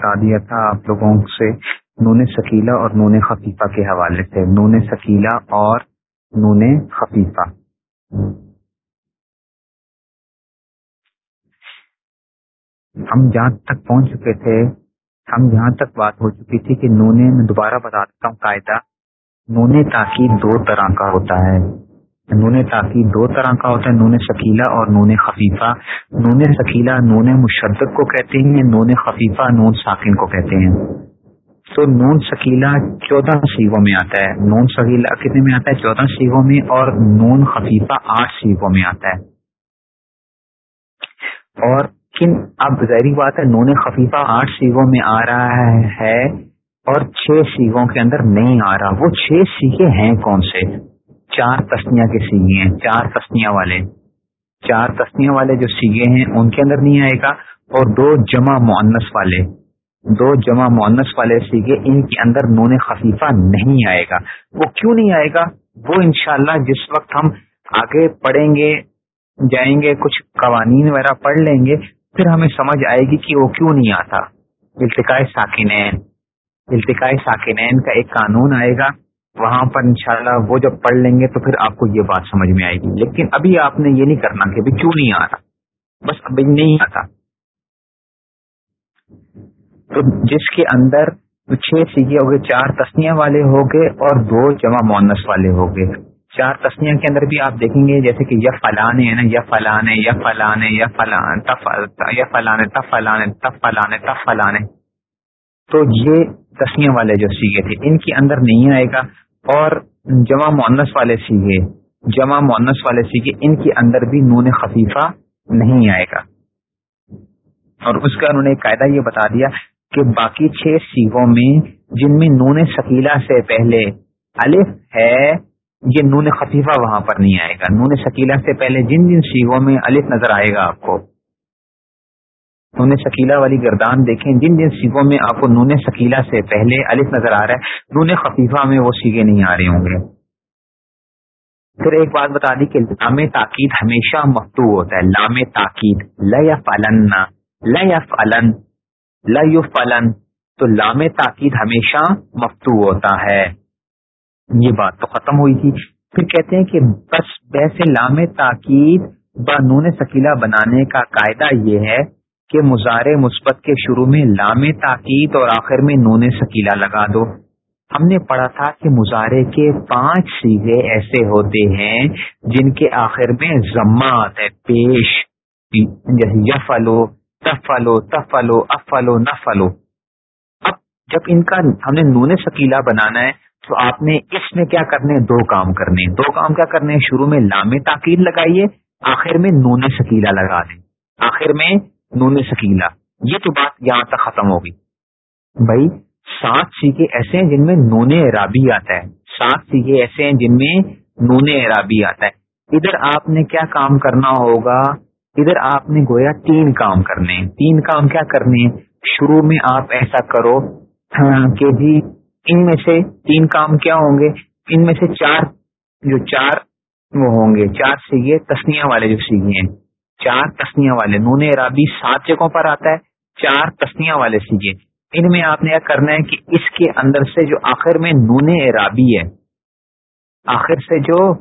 بتا دیا تھا آپ لوگوں سے۔ نون سکیلا اور نون خفیفہ کے حوالے سے۔ نون سکیلا اور نون خفیفہ۔ ہم جہاں تک پہنچ چکے تھے، ہم یہاں تک بات ہو چکی تھی کہ نونے میں دوبارہ بتا دیتا ہوں قاعدہ نونے تاکید دو طرح کا ہوتا ہے۔ نون تاکید دو طرح کا ہوتا ہے، نون شکیلا اور نون خفیفہ۔ نون شکیلا نون مشدد کو کہتے ہیں نون خفیفہ نون ساکن کو کہتے ہیں؟ تو نون شکیلا چودہ سیگوں میں آتا ہے۔ نون شکیلا کتنے میں آتا ہے؟ چودہ سیگوں میں اور نون خفیفہ آٹھ سیگوں میں آتا ہے۔ اور کن، اب ظاہری بات ہے، نون خفیفہ آٹھ سیگوں میں آ رہا ہے اور چھ سیگوں کے اندر نہیں آ رہا۔ وہ چھ سیگے ہیں کون سے؟ چار تسنیا کے سیگے ہیں، چار تسنیا والے۔ چار تسنیا والے جو سیگے ہیں، ان کے اندر نہیں آئے گا اور دو جمع معنس والے۔ دو جمع معنس والے سیگے ان کے اندر نون خفیفہ نہیں آئے گا۔ وہ کیوں نہیں آئے گا؟ وہ انشاءاللہ جس وقت ہم آگے پڑھیں گے، جائیں گے، کچھ قوانین وغیرہ پڑھ لیں گے، پھر ہمیں سمجھ آئے گی کہ وہ کیوں نہیں آتا۔ التقاء ساکنین۔ التقاء ساکنین کا ایک قانون آئے گا۔ وہاں پر انشاءاللہ وہ جب پڑھ لیں گے تو پھر آپ کو یہ بات سمجھ میں آئے گی۔ لیکن ابھی آپ نے یہ نہیں کرنا کہ کیوں نہیں آ رہا؟ بس ابھی نہیں آتا تو جس کے اندر چھ سیگے ہو گئے، چار تسنیا والے ہو گئے اور دو جمع مونس والے ہو گئے۔ چار تسنیا کے اندر بھی آپ دیکھیں گے جیسے کہ یا فلانے ہے نا، یا فلانے یا فلانے، یا فلان یا فلانے تب فلانے تب فلانے تب فلانے۔ تو یہ تسنیا والے جو سیگے تھے، ان کے اندر نہیں آئے گا۔ اور جمع مونس والے سیگے، جمع مونس والے سیگے، ان کے اندر بھی نون خفیفہ نہیں آئے گا۔ اور اس کا انہوں نے قاعدہ یہ بتا دیا کہ باقی چھ سیگوں میں جن میں نون شکیلا سے پہلے الف ہے، یہ نون خفیفہ وہاں پر نہیں آئے گا۔ نون شکیلا سے پہلے جن جن سیگوں میں الف نظر آئے گا آپ کو نون شکیلا والی گردان دیکھیں۔ جن جن سیگوں میں آپ کو نون شکیلا سے پہلے الف نظر آ رہا ہے، نون خفیفہ میں وہ سیگے نہیں آ رہے ہوں گے۔ پھر ایک بات بتا دی کہ لام تاکید ہمیشہ مفتو ہوتا ہے۔ لام تاکید ل یا فلن فلن تو لام تاکید ہمیشہ مفتو ہوتا ہے۔ یہ بات تو ختم ہوئی تھی۔ پھر کہتے ہیں کہ بس ویسے لام تاکید ب نون بنانے کا قاعدہ یہ ہے کہ مزار مثبت کے شروع میں لام تاکید اور آخر میں نون سکیلا لگا دو۔ ہم نے پڑھا تھا کہ مظاہرے کے پانچ سیگے ایسے ہوتے ہیں جن کے آخر میں ضمہ آتا ہے، پیش۔ جیسے یفلو تفلو تفلو افلو نفلو اب جب ان کا ہم نے نون سکیلا بنانا ہے، تو آپ نے اس میں کیا کرنے؟ دو کام کرنے۔ دو کام کیا کرنے؟ شروع میں لام تاکید لگائیے، آخر میں نون سکیلا لگا دیں۔ آخر میں نون سکیلا یہ تو بات یہاں تک ختم ہوگی بھائی سات سیکھے ایسے ہیں جن میں نون عرابی آتا ہے۔ سات سیکھے ایسے ہیں جن میں نون عرابی آتا ہے۔ ادھر آپ نے کیا کام کرنا ہوگا؟ ادھر آپ نے گویا تین کام کرنے ہیں۔ تین کام کیا کرنے ہیں؟ شروع میں آپ ایسا کرو ہاں، کہ بھی ان میں سے تین کام کیا ہوں گے؟ ان میں سے چار جو چار وہ ہوں گے، چار سیگے تسنیا والے جو سیگے ہیں چار تسنیا والے نون عرابی سات جگہوں پر آتا ہے، چار تسنیا والے سیگے ان میں آپ نے یہ کرنا ہے کہ اس کے اندر سے جو آخر میں نون عرابی ہے، آخر سے جو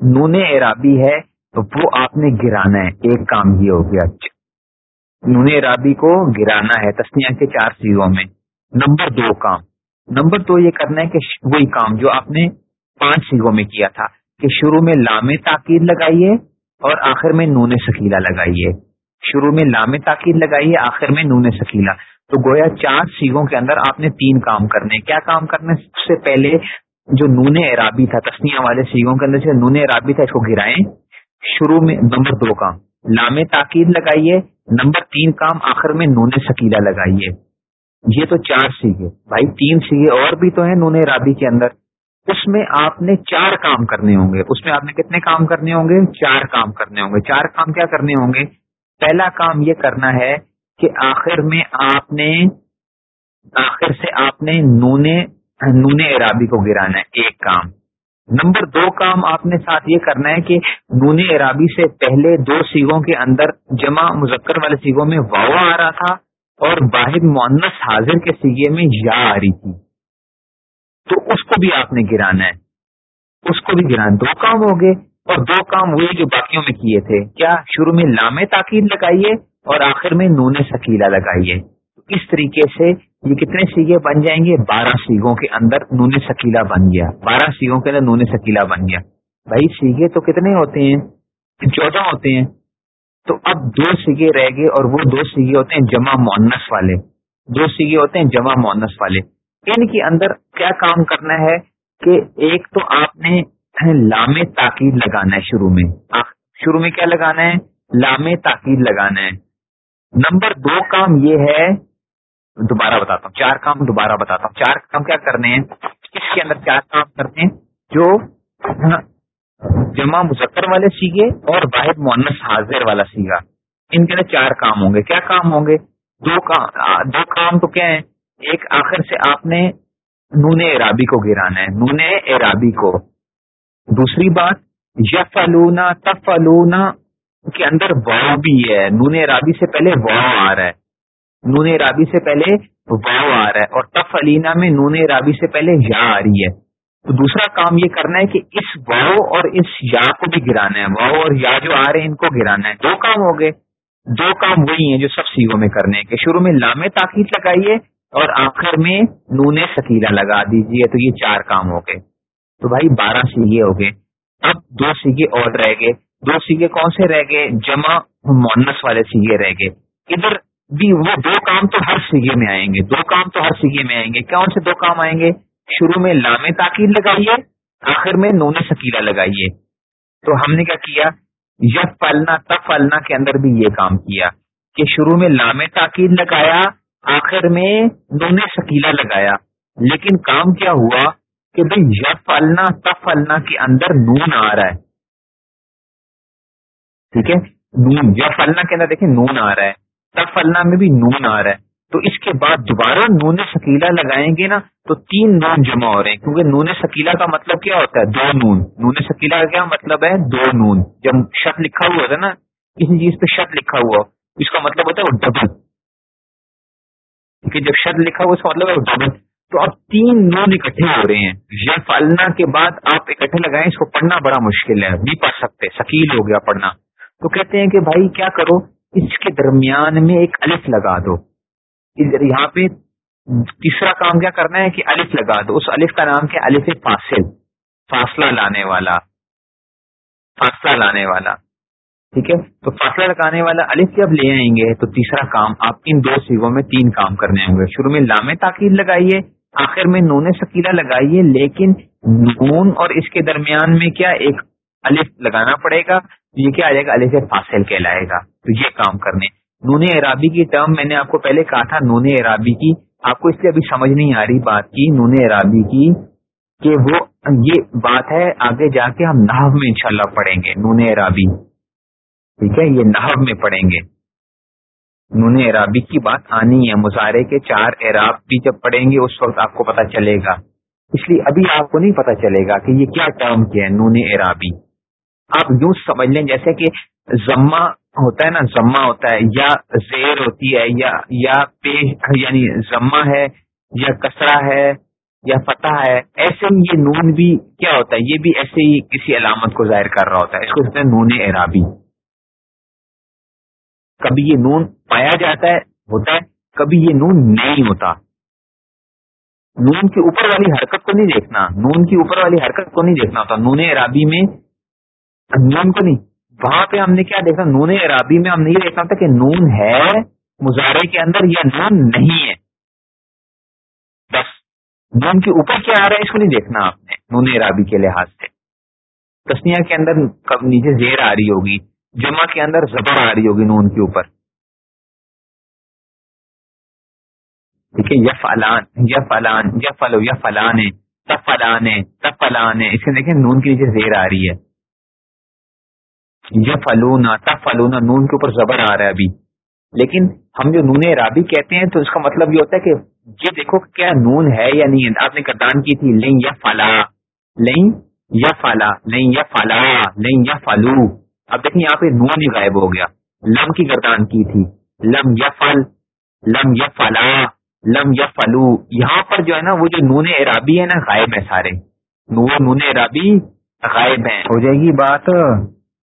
نون عرابی ہے، وہ آپ نے گرانا ہے۔ ایک کام یہ ہو گیا۔ نون عرابی کو گرانا ہے تسنیا کے چار سیگوں میں۔ نمبر دو کام۔ نمبر دو یہ کرنا ہے کہ وہی کام جو آپ نے پانچ سیگوں میں کیا تھا، کہ شروع میں لام تاکید لگائیے اور آخر میں نون سکیلا لگائیے۔ شروع میں لام تاکید لگائیے، آخر میں نون سکیلا تو گویا چار سیگوں کے اندر آپ نے تین کام کرنے کیا کام کرنے سب سے پہلے جو نون عرابی تھا تسنیا والے سیگوں کے اندر سے نون عرابی تھا، اس کو گرائیں۔ شروع میں نمبر دو کام۔ لام تاکید لگائیے۔ نمبر تین کام، آخر میں نون سکیلا لگائیے۔ یہ تو چار سیگے بھائی، تین سیگے اور بھی تو ہیں نون عرابی کے اندر۔ اس میں آپ نے چار کام کرنے ہوں گے۔ اس میں آپ نے کتنے کام کرنے ہوں گے؟ چار کام کرنے ہوں گے۔ چار کام کیا کرنے ہوں گے؟ پہلا کام یہ کرنا ہے کہ آخر میں آپ نے، آخر سے آپ نے نونے نون عرابی کو گرانا ہے، ایک کام۔ نمبر دو کام آپ نے ساتھ یہ کرنا ہے کہ نون عرابی سے پہلے دو سیگوں کے اندر جمع مذکر والے سیگوں میں واوا آ رہا تھا اور واحد مونس حاضر کے سیگے میں یا آ رہی تھی۔ تو کو بھی آپ نے گرانا ہے۔ اس کو بھی گرانا دو کام ہو گئے اور دو کام ہوئے جو باقیوں میں کیے تھے۔ کیا شروع میں لام تاکید لگائیے اور آخر میں نون سکیلا لگائیے اس طریقے سے یہ کتنے سیگے بن جائیں گے؟ بارہ سیگوں کے اندر نون سکیلا بن گیا۔ بارہ سیگوں کے اندر نون سکیلا بن گیا۔ بھائی سیگے تو کتنے ہوتے ہیں؟ چودہ ہوتے ہیں۔ تو اب دو سیگے رہ گئے اور وہ دو سیگے ہوتے ہیں جمع مونس والے۔ دو سیگے ہوتے ہیں جمع مونس والے۔ ان کے اندر کیا کام کرنا ہے کہ ایک تو آپ نے لام تاکید لگانا ہے شروع میں۔ شروع میں کیا لگانا ہے؟ لام تاکید لگانا ہے۔ نمبر دو کام یہ ہے، دوبارہ بتاتا ہوں، چار کام دوبارہ بتاتا ہوں۔ چار کام کیا کرنے ہیں؟ اس کے اندر چار کام کرتے ہیں جو جمع مذکر والے سیگے اور واحد مونس حاضر والا سیگا۔ ان کے اندر چار کام ہوں گے۔ کیا کام ہوں گے؟ دو کام دو کام تو کیا ہے ایک آخر سے آپ نے نون ارابی کو گرانا ہے، نون ارابی کو۔ دوسری بات یفلونا تفلونا کے اندر واؤ بھی ہے۔ نون رابی سے پہلے واؤ آ رہا ہے۔ نون رابی سے پہلے واؤ آ رہا ہے اور تفلینا میں نون رابی سے پہلے یا آ رہی ہے۔ تو دوسرا کام یہ کرنا ہے کہ اس واؤ اور اس یا کو بھی گرانا ہے۔ واؤ اور یا جو آ رہے ہیں، ان کو گرانا ہے۔ دو کام ہو گئے۔ دو کام وہی ہیں جو سب سیگوں میں کرنے ہیں۔ کہ شروع میں لام تاکید لگائیے اور آخر میں نون سکیلا لگا دیجیے تو یہ چار کام ہو گئے۔ تو بھائی، بارہ سیگے ہو گئے۔ اب دو سیگے اور رہ گئے۔ دو سیگے کون سے رہ گئے؟ جمع مونس والے سیگے رہ گئے۔ ادھر بھی وہ دو کام تو ہر سیگے میں آئیں گے۔ دو کام تو ہر سیگے میں آئیں گے۔ کون سے دو کام آئیں گے؟ شروع میں لام تاکید لگائیے، آخر میں نون سکیلا لگائیے۔ تو ہم نے کیا کیا؟ یف پلنا تف پلنا کے اندر بھی یہ کام کیا کہ شروع میں لام تاکید لگایا آخر میں نون سکیلا لگایا۔ لیکن کام کیا ہوا کہ بھائی یف النا تف النا کے اندر نون آ رہا ہے۔ ٹھیک ہے؟ نون یف النا کے اندر دیکھیں نون آ رہا ہے۔ تف النا میں بھی نون آ رہا ہے۔ تو اس کے بعد دوبارہ نون سکیلا لگائیں گے نا، تو تین نون جمع ہو رہے ہیں۔ کیونکہ نون سکیلا کا مطلب کیا ہوتا ہے؟ دو نون۔ نون سکیلا کا کیا مطلب ہے؟ دو نون۔ جب شرط لکھا ہوا تھا نا، کسی چیز پہ شرط لکھا ہوا، اس کا مطلب ہوتا ہے وہ ڈبل جب شرط لکھا ہوا اس کا مطلب ہے ڈبل تو اب تین نون اکٹھے ہو رہے ہیں۔ یا فالنا کے بعد آپ اکٹھے لگائیں، اس کو پڑھنا بڑا مشکل ہے۔ نہیں پڑھ سکتے شکیل ہو گیا پڑھنا۔ تو کہتے ہیں کہ بھائی کیا کرو، اس کے درمیان میں ایک الف لگا دو۔ یہاں پہ تیسرا کام کیا کرنا ہے کہ الف لگا دو۔ اس الف کا نام کیا؟ الف فاصل۔ فاصلہ لانے والا۔ فاصلہ لانے والا۔ ٹھیک ہے؟ تو فاصلہ لگانے والا الف جب لے آئیں گے تو تیسرا کام آپ ان دو سیگوں میں تین کام کرنے ہوں گے۔ شروع میں لام تاکید لگائیے، آخر میں نون سکیلا لگائیے، لیکن نون اور اس کے درمیان میں کیا ایک الف لگانا پڑے گا؟ یہ کیا آ جائے گا؟ الف فاصل کہلائے گا۔ تو یہ کام کرنے۔ نون عرابی کی ٹرم میں نے آپ کو پہلے کہا تھا، نون عرابی کی۔ آپ کو اس لیے ابھی سمجھ نہیں آ رہی بات کی، نون عرابی کی کہ وہ، یہ بات ہے، آگے جا کے ہم نحو میں انشاءاللہ پڑھیں گے، نون عرابی ٹھیک ہے، یہ نحو میں پڑھیں گے۔ نون عرابی کی بات آنی ہے، مظاہرے کے چار اعراب بھی جب پڑھیں گے، اس وقت آپ کو پتا چلے گا۔ اس لیے ابھی آپ کو نہیں پتا چلے گا کہ یہ کیا ٹرم کیا ہے نون عرابی۔ آپ یوں سمجھ لیں، جیسے کہ ضمہ ہوتا ہے نا، ضمہ ہوتا ہے، یا زیر ہوتی ہے، یا یا پیش یعنی ضمہ ہے، یا کسرا ہے، یا فتح ہے، ایسے ہی یہ نون بھی کیا ہوتا ہے، یہ بھی ایسے ہی کسی علامت کو ظاہر کر رہا ہوتا ہے۔ اس کو کہتے ہیں نون عرابی۔ کبھی یہ نون پایا جاتا ہے، ہوتا ہے، کبھی یہ نون نہیں ہوتا۔ نون کی اوپر والی حرکت کو نہیں دیکھنا، نون کی اوپر والی حرکت کو نہیں دیکھنا ہوتا۔ نون عرابی میں، نون کو نہیں۔ وہاں پہ ہم نے کیا دیکھا، نون عرابی میں ہم نے یہ دیکھنا تھا کہ نون ہے مظاہرے کے اندر یا نون نہیں ہے۔ بس، نون کے اوپر کیا آ رہا ہے، اس کو نہیں دیکھنا آپ نے، نون عرابی کے لحاظ سے۔ تسنیا کے اندر نیچے زیر آ رہی ہوگی۔ جمع کے اندر زبر آ رہی ہوگی نون کے اوپر۔ ٹھیک ہے یف الان یف الان یف الو یف فلان تب فلان تب فلان اس کے دیکھیں نون کے نیچے زیر آ رہی ہے۔ یف فلونا تب فلونا، نون کے اوپر زبر آ رہا ہے ابھی۔ لیکن ہم جو نون رابی کہتے ہیں تو اس کا مطلب یہ ہوتا ہے کہ یہ دیکھو کیا نون ہے یا نہیں ہے۔ آپ نے کردان کی تھی، لیں یا فلا، لیں یا فلا، لیں یا فلا، لیں یا فلو۔ اب دیکھیں یہاں پہ نون ہی غائب ہو گیا۔ لم کی گردان کی تھی۔ لم یا لم یا لم یا فلو یہاں پر جو ہے نا، وہ جو نون عرابی ہے نا، غائب ہے سارے۔ نون عرابی غائب ہیں۔ ہو جائے گی بات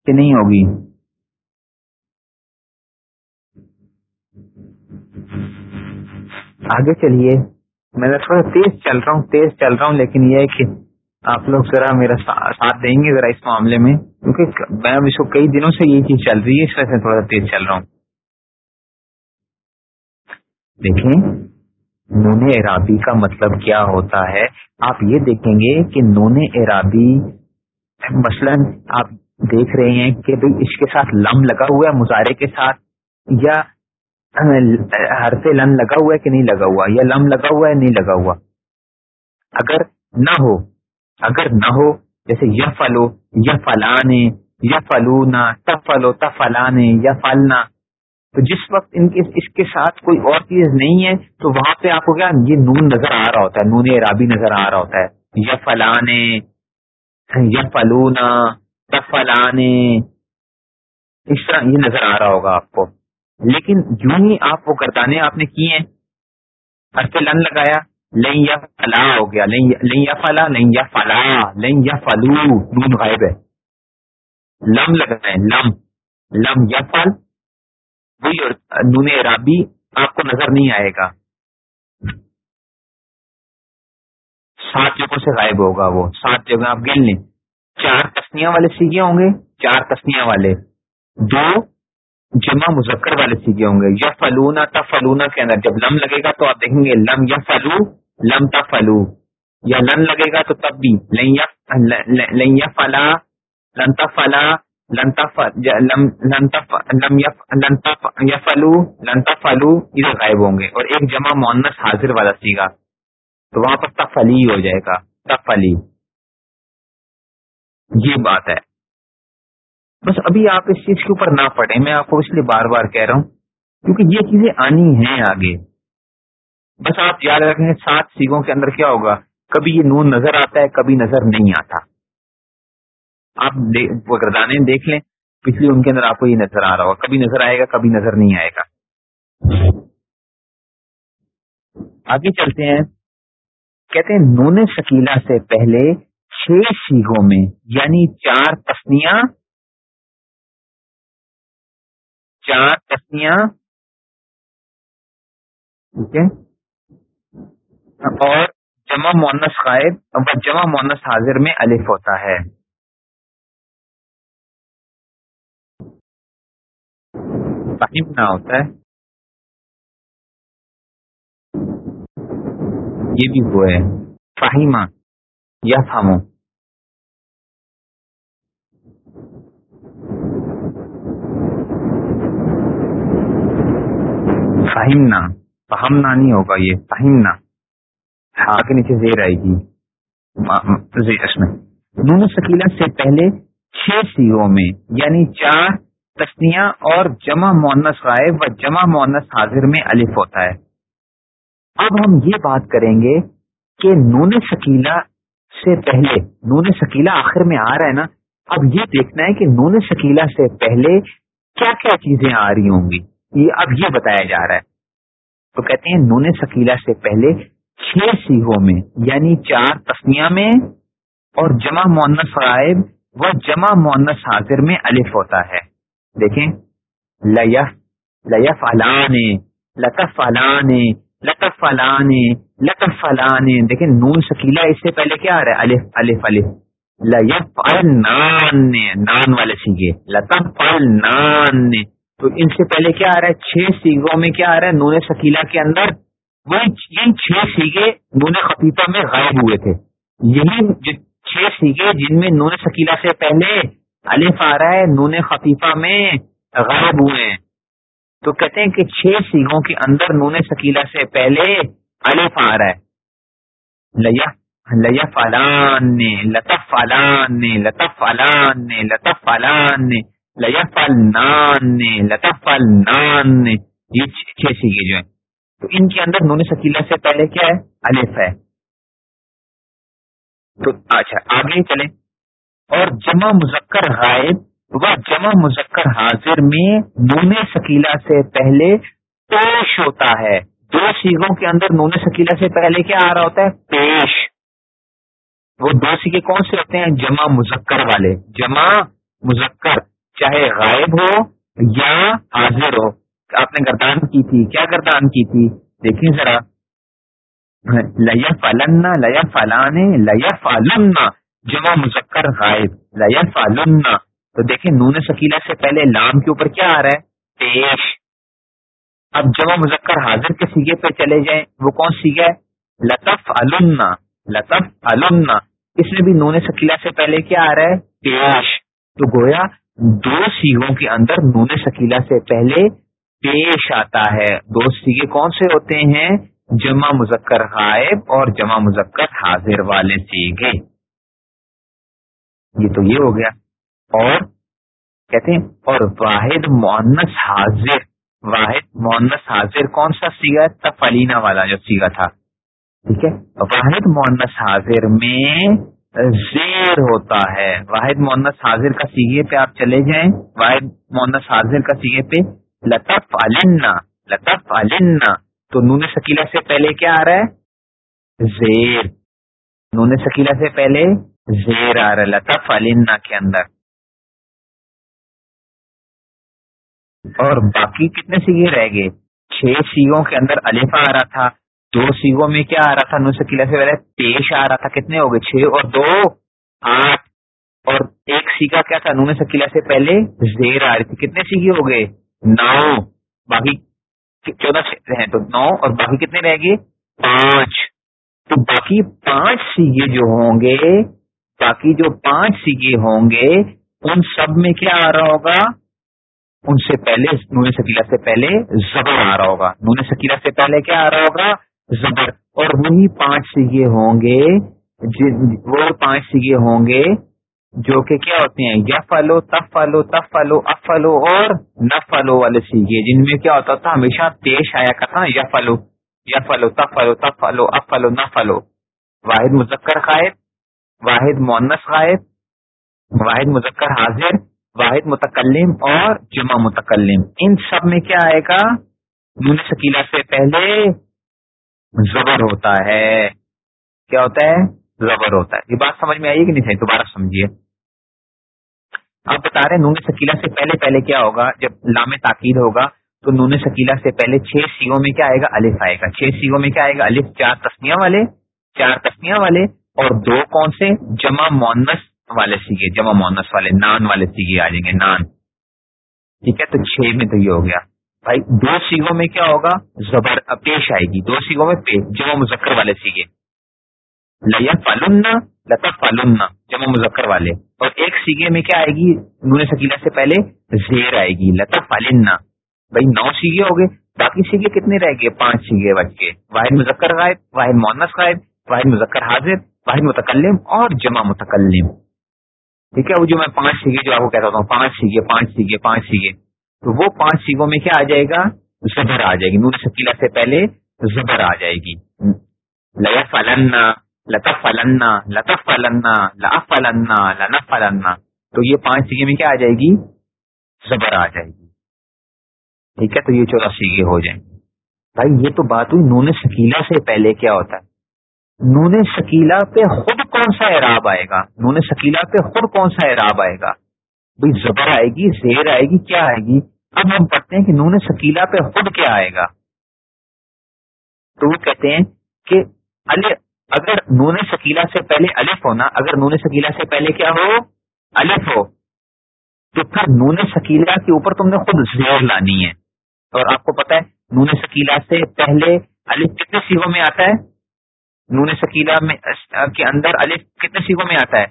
کہ نہیں ہوگی۔ آگے چلیے۔ میں تھوڑا تیز چل رہا ہوں، تیز چل رہا ہوں، لیکن یہ کہ آپ لوگ ذرا میرا ساتھ دیں گے ذرا اس معاملے میں، کیونکہ میں اس کو کئی دنوں سے یہ چیز چل رہی ہے، اس وجہ سے تھوڑا تیز چل رہا ہوں۔ دیکھیں، نون عرابی کا مطلب کیا ہوتا ہے؟ آپ یہ دیکھیں گے کہ نون عرابی مثلا آپ دیکھ رہے ہیں کہ بھئی اس کے ساتھ لم لگا ہوا ہے مظاہرے کے ساتھ، یا ہر سے لم لگا ہوا ہے کہ نہیں لگا ہوا؟ یا لم لگا ہوا ہے، نہیں لگا ہوا۔ اگر نہ ہو اگر نہ ہو، جیسے یا فلو یا یا فلونا تفلو تفلانے یا تو جس وقت ان کے اس کے ساتھ کوئی اور چیز نہیں ہے، تو وہاں پہ آپ کو کیا، یہ نون نظر آ رہا ہوتا ہے، نون رابی نظر آ رہا ہوتا ہے۔ یا فلانے یا فلونا فلانے اس طرح یہ نظر آ رہا ہوگا آپ کو۔ لیکن جو ہی آپ وہ کردانے آپ نے کیے ہر سے لن لگایا لیں یا فلا ہو گیا لیں یا فلا لیں یا فلا لیں یا فلو نون غائب ہے۔ لم لگائے لم لم یا فل وہی نون رابی آپ کو نظر نہیں آئے گا۔ سات جگہوں سے غائب ہوگا وہ، سات جگہ آپ گن لیں۔ چار تسنیا والے سیگے ہوں گے، چار تسنیا والے۔ دو جمع مذکر والے سیگے ہوں گے۔ یا فلونا تا فلونا کے اندر جب لم لگے گا تو آپ دیکھیں گے لم یا فلو لم تا فلو یا لن لگے گا تو تب بھی. لن یا فلا لن تا فلا لنتا فلو لنتا فلو ادھر غائب ہوں گے. اور ایک جمع مونس حاضر والا سیگا. تو وہاں پر تفلی ہو جائے گا. تفلی یہ بات ہے. بس ابھی آپ اس چیز کے اوپر نہ پڑھیں. میں آپ کو اس لیے بار بار کہہ رہا ہوں. کیونکہ یہ چیزیں آنی ہیں آگے. بس آپ یاد رکھیں، سات سیگوں کے اندر کیا ہوگا؟ کبھی یہ نون نظر آتا ہے، کبھی نظر نہیں آتا۔ آپ گردانے دیکھ لیں، پچھلی ان کے اندر آپ کو یہ نظر آ رہا ہوگا۔ کبھی نظر آئے گا، کبھی نظر نہیں آئے گا۔ آگے چلتے ہیں۔ کہتے ہیں، نون شکیلا سے پہلے چھ سیگوں میں یعنی چار تسنیاں چار تسنیاں۔ ٹھیک ہے۔ اور جمع مونس قائد اور جمع مونس حاضر میں الف ہوتا ہے۔ فہمنا ہوتا ہے۔ یہ بھی وہ ہے۔ فہیمہ، یا فہمو۔ فہمنا فہمنا نہیں ہوگا یہ۔ فہمنا ہاں۔ کے نیچے زیر آئے گی۔ اس میں۔ نون سکیلا سے پہلے چھ سیوں میں یعنی چار تسنیا اور جمع مونس غائب و جمع مونس حاضر میں الف ہوتا ہے۔ اب ہم یہ بات کریں گے کہ نون شکیلا سے پہلے، نون شکیلا آخر میں آ رہا ہے نا، اب یہ دیکھنا ہے کہ نون شکیلا سے پہلے کیا کیا چیزیں آ رہی ہوں گی۔ یہ اب یہ بتایا جا رہا ہے۔ تو کہتے ہیں نون شکیلا سے پہلے چھ سیہوں میں یعنی چار تسنیا میں اور جمع مونس غائب و جمع مونس حاضر میں الف ہوتا ہے۔ دیکھیں۔ لیف لیف فلانے لطف فلانے لطف فلانے لطف فلانے دیکھیں، نون شکیلا اس سے پہلے کیا آ رہا ہے؟ الف الف الف۔ لیف نان نان والے سیگے۔ لطف نان تو ان سے پہلے کیا آ رہا ہے؟ چھ سیگوں میں کیا آ رہا ہے؟ نون شکیلا کے اندر وہ چھ سیگے نون خفیفہ میں غائب ہوئے تھے۔ یہی چھ سیگے جن میں نون شکیلا سے پہلے الف آ رہا ہے، نون خفیفہ میں غائب ہوئے ہیں۔ تو کہتے ہیں کہ چھ سیگوں کے اندر نون شکیلا سے پہلے الف آ رہا ہے۔ لیا لیا فالان نے لطف فالان نے لطف فالان نے لطف فالان نے لیا فلان نے لطف فلان۔ نے یہ چھ سیگے جو ہیں۔ تو ان کے اندر نون شکیلا سے پہلے کیا ہے؟ الف ہے۔ تو اچھا آگے چلیں۔ اور جمع مذکر غائب و جمع مذکر حاضر میں نون شکیلا سے پہلے پیش ہوتا ہے۔ دو سیگوں کے اندر نون سکیلا سے پہلے کیا آ رہا ہوتا ہے؟ پیش۔ وہ دو سیگے کون سے ہوتے ہیں؟ جمع مذکر والے۔ جمع مذکر، چاہے غائب ہو یا حاضر ہو۔ آپ نے گردان کی تھی، کیا گردان کی تھی؟ دیکھیں ذرا۔ لیا فلن لیا فلانے لیا فالن جمع مذکر غائب لیا فالن تو دیکھیں نون سکیلا سے پہلے لام کے اوپر کیا آ رہا ہے؟ پیش۔ اب جمع مذکر حاضر کے سیگے پہ چلے جائیں، وہ کون سیگا ہے لطف النا لطف النا اس میں بھی نون سکیلا سے پہلے کیا آ رہا ہے؟ پیش۔ تو گویا دو سیگوں کے اندر نون سکیلا سے پہلے پیش آتا ہے۔ دو سیگے کون سے ہوتے ہیں؟ جمع مذکر غائب اور جمع مذکر حاضر والے سیگے۔ یہ تو یہ ہو گیا۔ اور کہتے ہیں، اور واحد مونس حاضر۔ واحد مونس حاضر کون سا سیگا تفلینا والا جو سیگا تھا۔ ٹھیک ہے؟ واحد مونس حاضر میں زیر ہوتا ہے۔ واحد مونس حاضر کا سیگے پہ آپ چلے جائیں۔ واحد مونس حاضر کا سیگے پہ لطف علنا لطف علنا تو نون شکیلا سے پہلے کیا آ رہا ہے؟ زیر. نون شکیلا سے پہلے زیر آ رہا ہے لطف علنا کے اندر. اور باقی کتنے سیگے رہ گئے؟ چھ سیگوں کے اندر الفا آ رہا تھا. دو سیگوں میں کیا آ رہا تھا؟ نو سکیلا سے پہلے پیش آ رہا تھا. کتنے ہو گئے؟ چھ اور دو. آٹھ. اور ایک سیگا کیا تھا؟ نون سکیلا سے پہلے زیر آ رہی تھی. کتنے سیگے ہو گئے؟ نو، باقی چودہ ہیں، تو نو اور باقی کتنے رہ گئے پانچ۔ تو باقی پانچ سیگے جو ہوں گے، باقی جو پانچ سیگے ہوں گے، ان سب میں کیا آ رہا ہوگا؟ ان سے پہلے، نون سکیلا سے پہلے زبر آ رہا ہوگا۔ نون سکیلا سے پہلے کیا آ رہا ہوگا؟ زبر۔ اور وہی پانچ سیگے ہوں گے وہ پانچ سیگے ہوں گے جو کہ کیا ہوتے ہیں؟ یا فلو تف فلو تف اور نہ والے سیگے جن میں کیا ہوتا تھا؟ ہمیشہ پیش آیا کرتا یا فلو یا فلو تف فلو تف اف واحد مذکر قائد واحد مونس قائد واحد مذکر حاضر، واحد متکلم اور جمع متکلم۔ ان سب میں کیا آئے گا؟ نون سکیلا سے پہلے زبر ہوتا ہے۔ کیا ہوتا ہے؟ زبر ہوتا ہے۔ یہ بات سمجھ میں آئی کہ نہیں؟ دوبارہ سمجھیے۔ آپ بتا رہے نون سکیلا سے پہلے پہلے کیا ہوگا، جب لام تاکید ہوگا، تو نون سکیلا سے پہلے چھ سیوں میں کیا آئے گا؟ الف آئے گا۔ چھ سیوں میں کیا آئے گا؟ الف چار تسنیا والے، چار تسنیا والے، اور دو کون سے؟ جمع مونس والے سیگے، جمع مونس والے، نان والے سیگے آ جائیں گے، نان۔ ٹھیک ہے؟ تو چھ میں تو یہ ہو گیا۔ بھائی، دو سیگوں میں کیا ہوگا؟ زبر پیش آئے گی۔ دو سیگوں میں پیش جمع مذکر والے سیگے۔ لیا فالنا لتا فالنا جمع مذکر والے۔ اور ایک سیگے میں کیا آئے گی؟ نون سکیلا سے پہلے زیر آئے گی، لتا فالنا بھائی، نو سیگے ہو گئے، باقی سیگے کتنے رہ گئے؟ پانچ سیگے بچ کے واحد مذکر غائب، واحد مونس غائب، واحد مذکر حاضر، واحد متکلم اور جمع متکلم۔ ٹھیک ہے، وہ جو میں پانچ سیگے جو آپ کو کہتا ہوں پانچ سیگے پانچ سیگے پانچ سیگے۔ تو وہ پانچ سیگوں میں کیا آ جائے گا؟ زبر آ جائے گی۔ نور شکیلا سے پہلے زبر آ جائے گی۔ لیا فلنا لطف فلنا لطف فلنا لف فلنا لنف فلنا تو یہ پانچ سیگے میں کیا آ جائے گی؟ زبر آ جائے گی۔ ٹھیک ہے؟ تو یہ چودہ سیگے ہو جائیں گے بھائی، یہ تو بات ہوئی۔ نون شکیلا سے پہلے کیا ہوتا ہے؟ نون شکیلا پہ خود کون سا اعراب آئے گا؟ نون شکیلا پہ خود کون سا اعراب آئے گا؟ بھائی، زبر آئے گی، زیر آئے گی، کیا آئے گی؟ اب ہم پڑھتے ہیں کہ نون شکیلا پہ خود کیا آئے گا۔ تو وہ کہتے ہیں کہ اگر نون شکیلا سے پہلے الف ہونا اگر نون شکیلا سے پہلے کیا ہو؟ الف ہو۔ تو پھر نون شکیلا کے اوپر تم نے خود زیر لانی ہے۔ اور آپ کو پتا ہے، نون شکیلا سے پہلے الف کتنے سیگوں میں آتا ہے؟ نون شکیلا میں، کے اندر الف کتنے سیگوں میں آتا ہے؟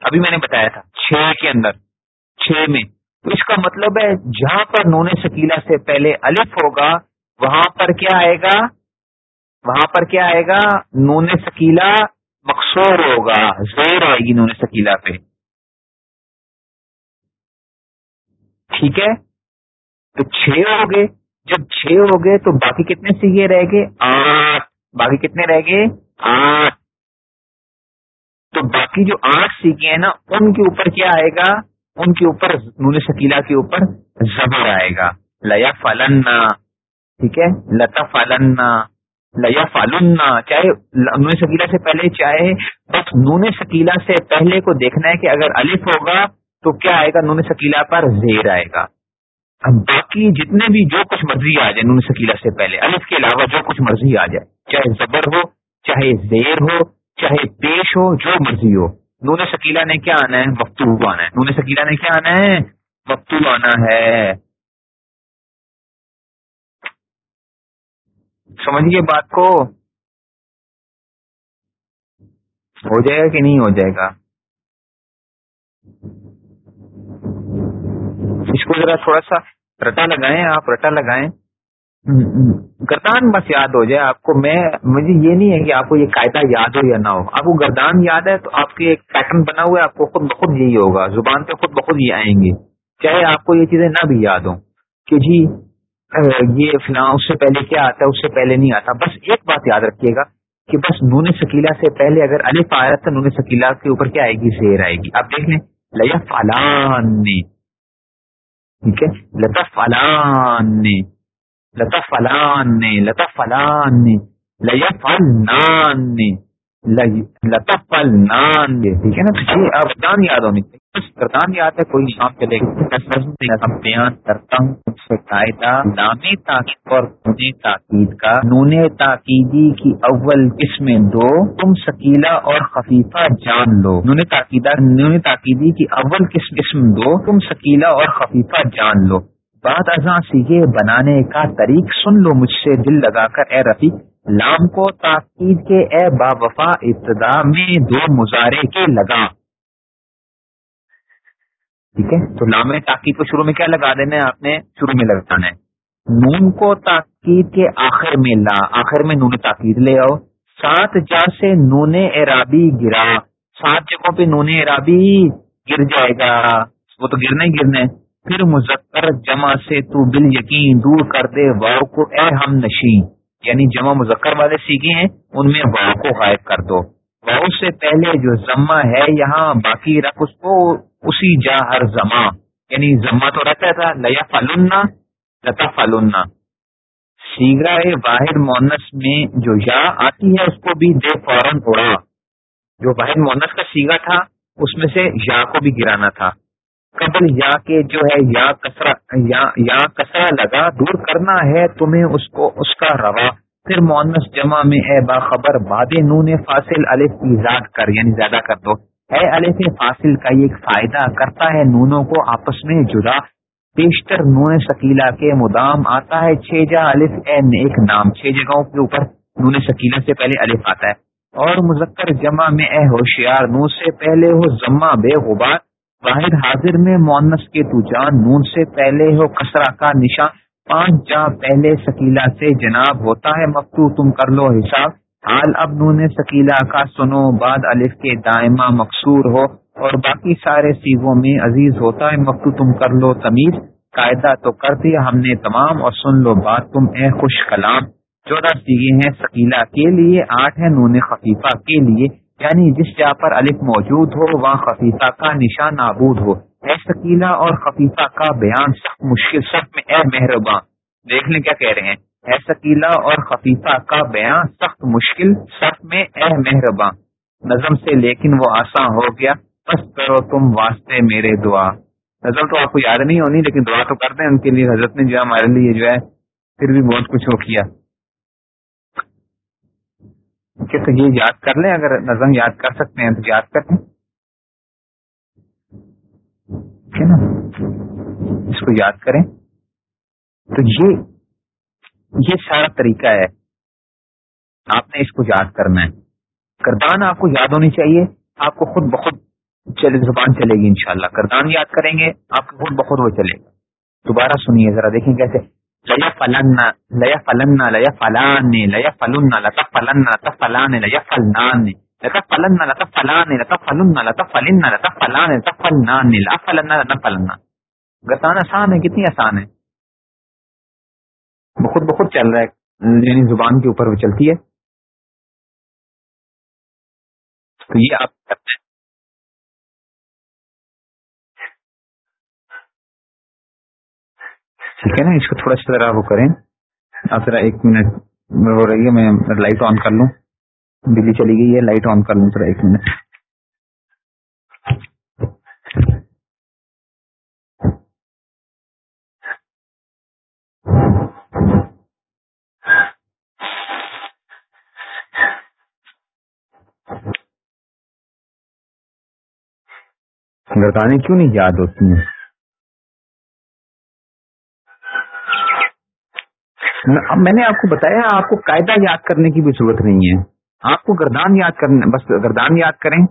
ابھی میں نے بتایا تھا، چھ کے اندر، چھ میں۔ تو اس کا مطلب ہے، جہاں پر نون شکیلا سے پہلے الف ہوگا، وہاں پر کیا آئے گا؟ وہاں پر کیا آئے گا؟ نون شکیلا مقصور ہوگا زیر آئے گی نون شکیلا پہ۔ ٹھیک ہے؟ تو چھ ہو گئے۔ جب چھ ہو گئے تو باقی کتنے سیگے رہ گئے؟ آٹھ۔ باقی کتنے رہ گئے؟ آٹھ۔ تو باقی جو آٹھ سیکھے ہیں نا، ان کے اوپر کیا آئے گا؟ ان کے اوپر نون شکیلا کے اوپر زبر آئے گا۔ لیا فلنا ٹھیک ہے؟ لتا فلنا لیا فالنا چاہے نون سکیلا سے پہلے، چاہے بس نون سکیلا سے پہلے کو دیکھنا ہے کہ اگر الف ہوگا تو کیا آئے گا؟ نون سکیلا پر زیر آئے گا۔ باقی جتنے بھی جو کچھ مرضی آ جائے نون سکیلا سے پہلے، الف کے علاوہ جو کچھ مرضی آ جائے، چاہے زبر ہو، چاہے زیر ہو، چاہے پیش ہو، جو مرضی ہو، نون سکیلا نے کیا آنا ہے؟ وقتو آنا ہے۔ نون سکیلا نے کیا آنا ہے؟ وقتو آنا ہے۔ سمجھیے بات کو۔ ہو جائے گا کہ نہیں ہو جائے گا؟ اس کو ذرا تھوڑا سا رٹا لگائیں آپ، رٹا لگائیں۔ گردان بس یاد ہو جائے آپ کو۔ میں، مجھے یہ نہیں ہے کہ آپ کو یہ قاعدہ یاد ہو یا نہ ہو۔ آپ کو گردان یاد ہے تو آپ کے ایک پیٹرن بنا ہوا ہے، آپ کو خود بخود یہی ہوگا۔ زبان پہ خود بخود یہ آئیں گے۔ چاہے آپ کو یہ چیزیں نہ بھی یاد ہوں کہ جی یہ فلاں، اس سے پہلے کیا آتا ہے؟ اس سے پہلے نہیں آتا۔ بس ایک بات یاد رکھیے گا کہ بس نون سکیلا سے پہلے اگر الف آیا تو نون سکیلا کے اوپر کیا آئے گی؟ زیر آئے گی۔ آپ دیکھ لیں لیا فلان ٹھیک ہے؟ لتا فلان نے لتا فلان نے لتا فلان نے لیا فلان لتا فلان ٹھیک ہے نا؟ اب دان یاد ہونی چاہیے کردان یاد ہے، کوئی شام چلے گا بیان کرتا ہوں تم سے قاعدہ. نامی تاکید اور تاکید کا نون تاکیدی کی اول قسم دو۔ تم سکیلا اور خفیفہ جان لو۔ نون تاکیدہ نون تاکیدی کی اول قسم قسم دو۔ تم سکیلا اور خفیفہ جان لو۔ بات ازاں سیگے بنانے کا طریق سن لو مجھ سے دل لگا کر، اے رفیق، لام کو تاکید کے، اے با وفا ابتدا میں دو مظاہرے کے لگا۔ ٹھیک ہے؟ تو لام تاکید کو شروع میں کیا لگا دینا ہے آپ نے شروع میں لگانا ہے۔ نون کو تاکید کے آخر میں لا، آخر میں نون تاکید لے آؤ۔ سات جا سے نون ارابی گرا۔ سات جگہوں پہ نون ارابی گر جائے گا۔ وہ تو گرنا ہی گرنا ہے۔ پھر مذکر جمع سے تو بال یقین دور کر دے واؤ کو اے ہم نشین۔ یعنی جمع مذکر والے سیکھے ہیں، ان میں واؤ کو غائب کر دو۔ واؤ سے پہلے جو ضمہ ہے یہاں، باقی رکھ اس کو اسی جا ہر زماں یعنی زما تو رہتا تھا لیا فلنا لتا فلنا سیگرا واحد مونس میں جو یا آتی ہے، اس کو بھی دے فوراً اڑا۔ جو واحد مونس کا سیگا تھا، اس میں سے یا کو بھی گرانا تھا۔ قبل یا کے جو ہے یا کسرا یا کسرا لگا دور کرنا ہے، تمہیں اس کو اس کا روا۔ پھر مونس جمع میں اے باخبر باد نون فاصل الف ایزاد کر یعنی زیادہ کر دو۔ اے الف فاصل کا یہ فائدہ کرتا ہے، نونوں کو آپس میں جدا۔ بیشتر نون شکیلا کے مدام آتا ہے۔ چھ جا الف اے ایک نام، چھ جگہوں کے اوپر نون شکیلا سے پہلے الف آتا ہے۔ اور مذکر جمع میں اے ہوشیار، نون سے پہلے ہو ضمہ بے غبار۔ واحد حاضر میں مونس کے تو جان، نون سے پہلے ہو کسرا کا نشان۔ پانچ جا پہلے شکیلا سے جناب، ہوتا ہے مکتو تم کر لو حساب۔ حال اب نون سکیلا کا سنو، بعد الف کے دائمہ مقصور ہو۔ اور باقی سارے سیگوں میں عزیز ہوتا ہے مکتو تم کر لو تمیز۔ قاعدہ تو کر دیا ہم نے تمام، اور سن لو بات تم، اے خوش کلام۔ چودہ سیگے ہیں سکیلا کے لیے، آٹھ ہے نون خفیفہ کے لیے۔ یعنی جس جا پر الف موجود ہو، وہاں خفیفہ کا نشان نابود ہو۔ اے سکیلا اور خفیفہ کا بیان سخت مشکل، سخت میں اے مہرباں۔ دیکھ لیں کیا کہہ رہے ہیں۔ اے سکیلا اور خفیفہ کا بیان سخت مشکل، سخت میں اے مہرباں۔ نظم سے لیکن وہ آسان ہو گیا۔ بس کرو تم واسطے میرے دعا۔ نظم تو آپ کو یاد نہیں ہونی، لیکن دعا تو کرتے ہیں ان کے لیے حضرت نے جو ہمارے لیے جو ہے، پھر بھی بہت کچھ ہو کیا۔ تو یہ یاد کر لیں، اگر نظم یاد کر سکتے ہیں تو یاد کر لیں۔ نا؟ اس کو یاد کریں۔ تو یہ یہ سارا طریقہ ہے۔ آپ نے اس کو یاد کرنا ہے۔ کردان آپ کو یاد ہونی چاہیے۔ آپ کو خود بخود چلے، زبان چلے گی انشاءاللہ۔ کردان یاد کریں گے، آپ کو خود بخود وہ چلے گا۔ دوبارہ سنیے، ذرا دیکھیں کیسے۔ لیا فلن لیا فلن لیا فلان لیا فلن لتا فلن لتا فلان لیا فلنان لتا فلن لتا فلان لتا فلن لتا فلن لتا فلان لتا فلنان لا فلن لتا فلنا گردان آسان ہے، کتنی آسان ہے؟ بخود بخود چل رہا ہے یعنی زبان کے اوپر وہ چلتی ہے۔ تو یہ آپ کرتے ہیں ٹھیک ہے نا؟ اس کو تھوڑا سا ذرا وہ کریں۔ آپ ذرا ایک منٹ ہو رہی ہے، میں لائٹ آن کر لوں۔ بجلی چلی گئی ہے لائٹ آن کر لوں ذرا ایک منٹ۔ گردانے کیوں نہیں یاد ہوتی ہیں میں نے آپ کو بتایا، آپ کو قاعدہ یاد کرنے کی بھی ضرورت نہیں ہے۔ آپ کو گردان یاد کرنا بس گردان یاد کریں۔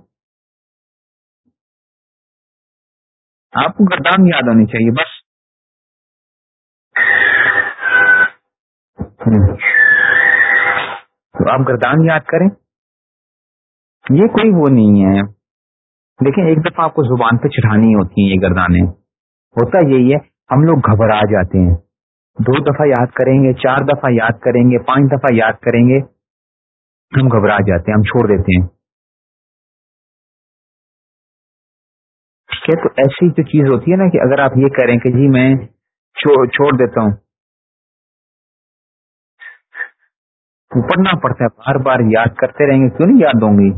آپ کو گردان یاد ہونی چاہیے، بس۔ تو آپ گردان یاد کریں۔ یہ کوئی وہ نہیں ہے۔ دیکھیں، ایک دفعہ آپ کو زبان پہ چڑھانی ہوتی ہیں، یہ گردانے ہوتا یہی ہے، ہم لوگ گھبرا جاتے ہیں۔ دو دفعہ یاد کریں گے، چار دفعہ یاد کریں گے، پانچ دفعہ یاد کریں گے، ہم گھبرا جاتے ہیں، ہم چھوڑ دیتے ہیں۔ ٹھیک ہے، تو ایسی جو چیز ہوتی ہے نا کہ اگر آپ یہ کریں کہ جی میں چھوڑ دیتا ہوں۔ پڑھنا پڑتا ہے، بار بار یاد کرتے رہیں گے، کیوں نہیں یاد دوں گی؟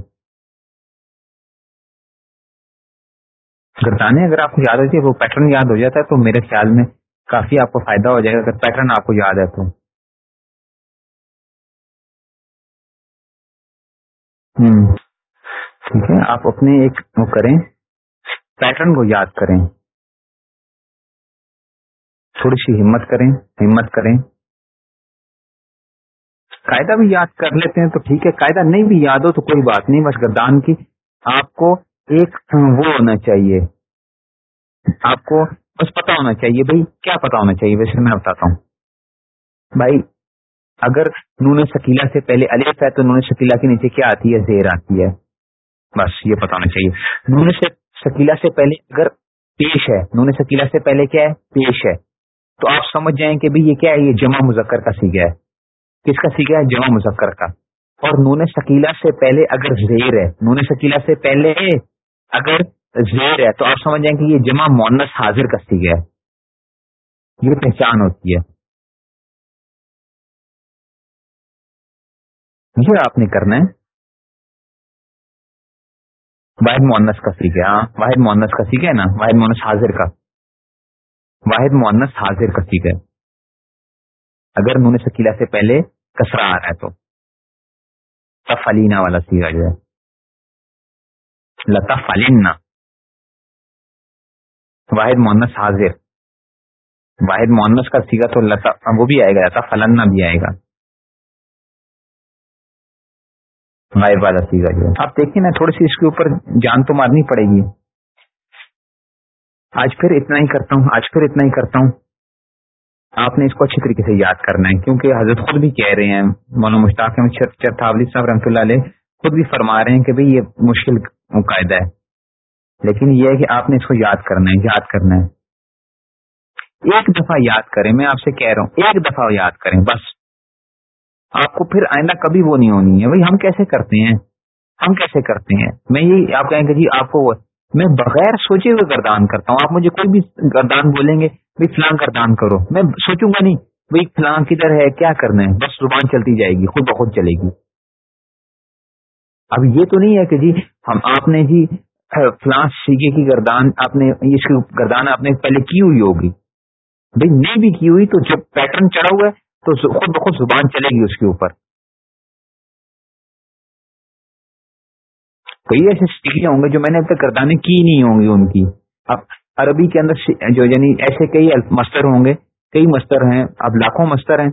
گردانے اگر آپ کو یاد ہوتی ہے، وہ پیٹرن یاد ہو جاتا ہے، تو میرے خیال میں کافی آپ کو فائدہ ہو جائے گا، اگر پیٹرن آپ کو یاد ہے تو۔ ہوں ٹھیک ہے، آپ اپنے ایک وہ کریں پیٹرن کو یاد کریں۔ تھوڑی سی ہمت کریں ہمت کریں۔ قاعدہ بھی یاد کر لیتے ہیں تو ٹھیک ہے، قاعدہ نہیں بھی یاد ہو تو کوئی بات نہیں، بس گردان کی آپ کو ایک وہ ہونا چاہیے۔ آپ کو بس پتا ہونا چاہیے بھائی، کیا پتا ہونا چاہیے؟ ویسے میں بتاتا ہوں۔ بھائی، اگر نون شکیلا سے پہلے الف ہے تو نون شکیلا کے نیچے کیا آتی ہے؟ زیر آتی ہے۔ بس، یہ پتا ہونا چاہیے۔ نون شکیلا سے پہلے اگر پیش ہے، نون شکیلا سے پہلے کیا ہے؟ پیش ہے۔ تو آپ سمجھ جائیں کہ بھائی، یہ کیا ہے؟ یہ جمع مذکر کا سیکھا ہے۔ کس کا سیکھا ہے؟ جمع مذکر کا۔ اور نون شکیلا سے پہلے اگر زیر ہے، نون شکیلا سے پہلے اگر زیر ہے تو آپ سمجھ جائیں کہ یہ جمع مونس حاضر کا سیکھا ہے۔ یہ پہچان ہوتی ہے۔ یہ آپ نے کرنا ہے۔ واحد مونس کا سیکھے ہاں۔ واحد مونس کا سیکھے نا۔ واحد مونس حاضر کا۔ واحد مونس حاضر کا سیکھے اگر انہوں نے شکیلا سے پہلے کسرا آ رہا ہے تو۔ تفلینا والا سیکھا جو ہے۔ لتا فلینا واحد مونس حاضر، واحد مونس کا سیکھا تو لتا، وہ بھی آئے گا، لتا فلنا بھی آئے گا۔ غائب والا سیگا جو آپ دیکھیں نا، تھوڑی سی اس کے اوپر جان تو مارنی پڑے گی۔ آج پھر اتنا ہی کرتا ہوں، آج پھر اتنا ہی کرتا ہوں۔ آپ نے اس کو اچھی طریقے سے یاد کرنا ہے، کیونکہ حضرت خود بھی کہہ رہے ہیں، مولانا مشتاق چرتھاولی صاحب رحمۃ اللہ علیہ خود بھی فرما رہے ہیں کہ بھئی یہ مشکل قاعدہ ہے۔ لیکن یہ ہے کہ آپ نے اس کو یاد کرنا ہے، یاد کرنا ہے۔ ایک دفعہ یاد کریں، میں آپ سے کہہ رہا ہوں، ایک دفعہ یاد کریں، بس۔ آپ کو پھر آئندہ کبھی وہ نہیں ہونی ہے، بھائی ہم کیسے کرتے ہیں؟ ہم کیسے کرتے ہیں؟ میں یہ آپ کہیں گے جی آپ کو میں بغیر سوچے ہوئے گردان کرتا ہوں۔ آپ مجھے کوئی بھی گردان بولیں گے، بھائی فلاں گردان کرو۔ میں سوچوں گا نہیں، بھائی فلاں کدھر ہے، کیا کرنا ہے؟ بس زبان چلتی جائے گی، خود بخود چلے گی۔ اب یہ تو نہیں ہے کہ جی ہم، آپ نے جی فلاں سیگے کی گردان آپ نے اس کی گردان آپ نے پہلے کی ہوئی ہوگی۔ بھائی نہیں بھی کی ہوئی تو جب پیٹرن چڑھا ہوا ہے تو خود بخود زبان چلے گی اس کے اوپر۔ کئی ایسے سیکھے ہوں گے جو میں نے اب تک گردانے کی نہیں ہوں گی ان کی۔ اب عربی کے اندر جو یعنی ایسے کئی مستر ہوں گے، کئی مستر ہیں، اب لاکھوں مستر ہیں۔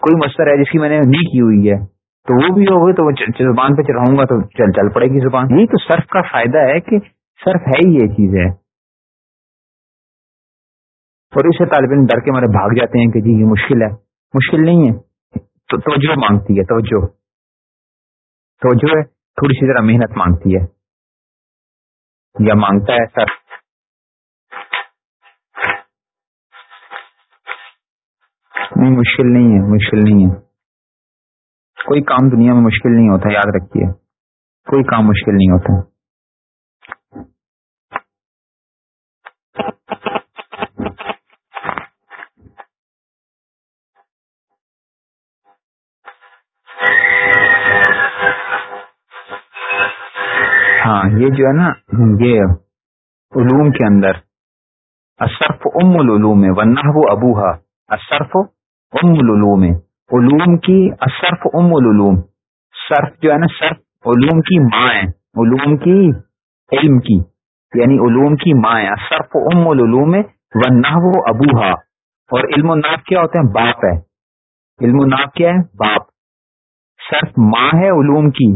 کوئی مستر ہے جس کی میں نے نہیں کی ہوئی ہے۔ تو وہ بھی ہوگی تو وہ زبان پہ چڑھاؤں گا تو چل چل پڑے گی زبان۔ یہی تو صرف کا فائدہ ہے کہ صرف ہے ہی یہ چیز ہے۔ اور اسے طالب علم ڈر کے مارے بھاگ جاتے ہیں کہ جی یہ مشکل ہے۔ مشکل نہیں ہے۔ تو توجہ مانگتی ہے، توجہ۔ توجہ ہے، تھوڑی سی ذرا محنت مانگتی ہے۔ یا مانگتا ہے سر نہیں، مشکل نہیں ہے، مشکل نہیں ہے۔ کوئی کام دنیا میں مشکل نہیں ہوتا، یاد رکھیے۔ کوئی کام مشکل نہیں ہوتا۔ ہاں یہ جو ہے نا، یہ علوم کے اندر۔ اصرف ام العلوم ورنہ وہ ابوہا اصرف ام العلوم۔ علوم کی اصرف ام العلوم. صرف جو ہے نا، صرف علوم کی ماں ہے، علوم کی علم کی یعنی علوم کی ماں ہے. اصرف ام العلوم ونہ وہ ابوہا. اور علم و ناف کیا ہوتے ہیں؟ باپ ہے. علم و ناف کیا ہے؟ باپ. صرف ماں ہے علوم کی.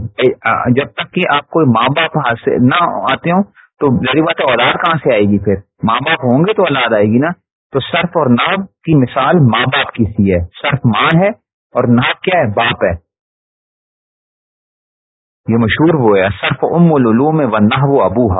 جب تک کہ آپ کو ماں باپ نہ آتے ہوں، تو ذری بات اولاد کہاں سے آئے گی پھر؟ ماں باپ ہوں گے تو اولاد آئے گی نا؟ تو سرف اور ناب کی مثال ماں باپ کی سی ہے. سرف ماں ہے اور ناک کیا ہے؟ باپ ہے۔ یہ مشہور ہوا ہے، صرف ام العلوم و نہ وہ ابو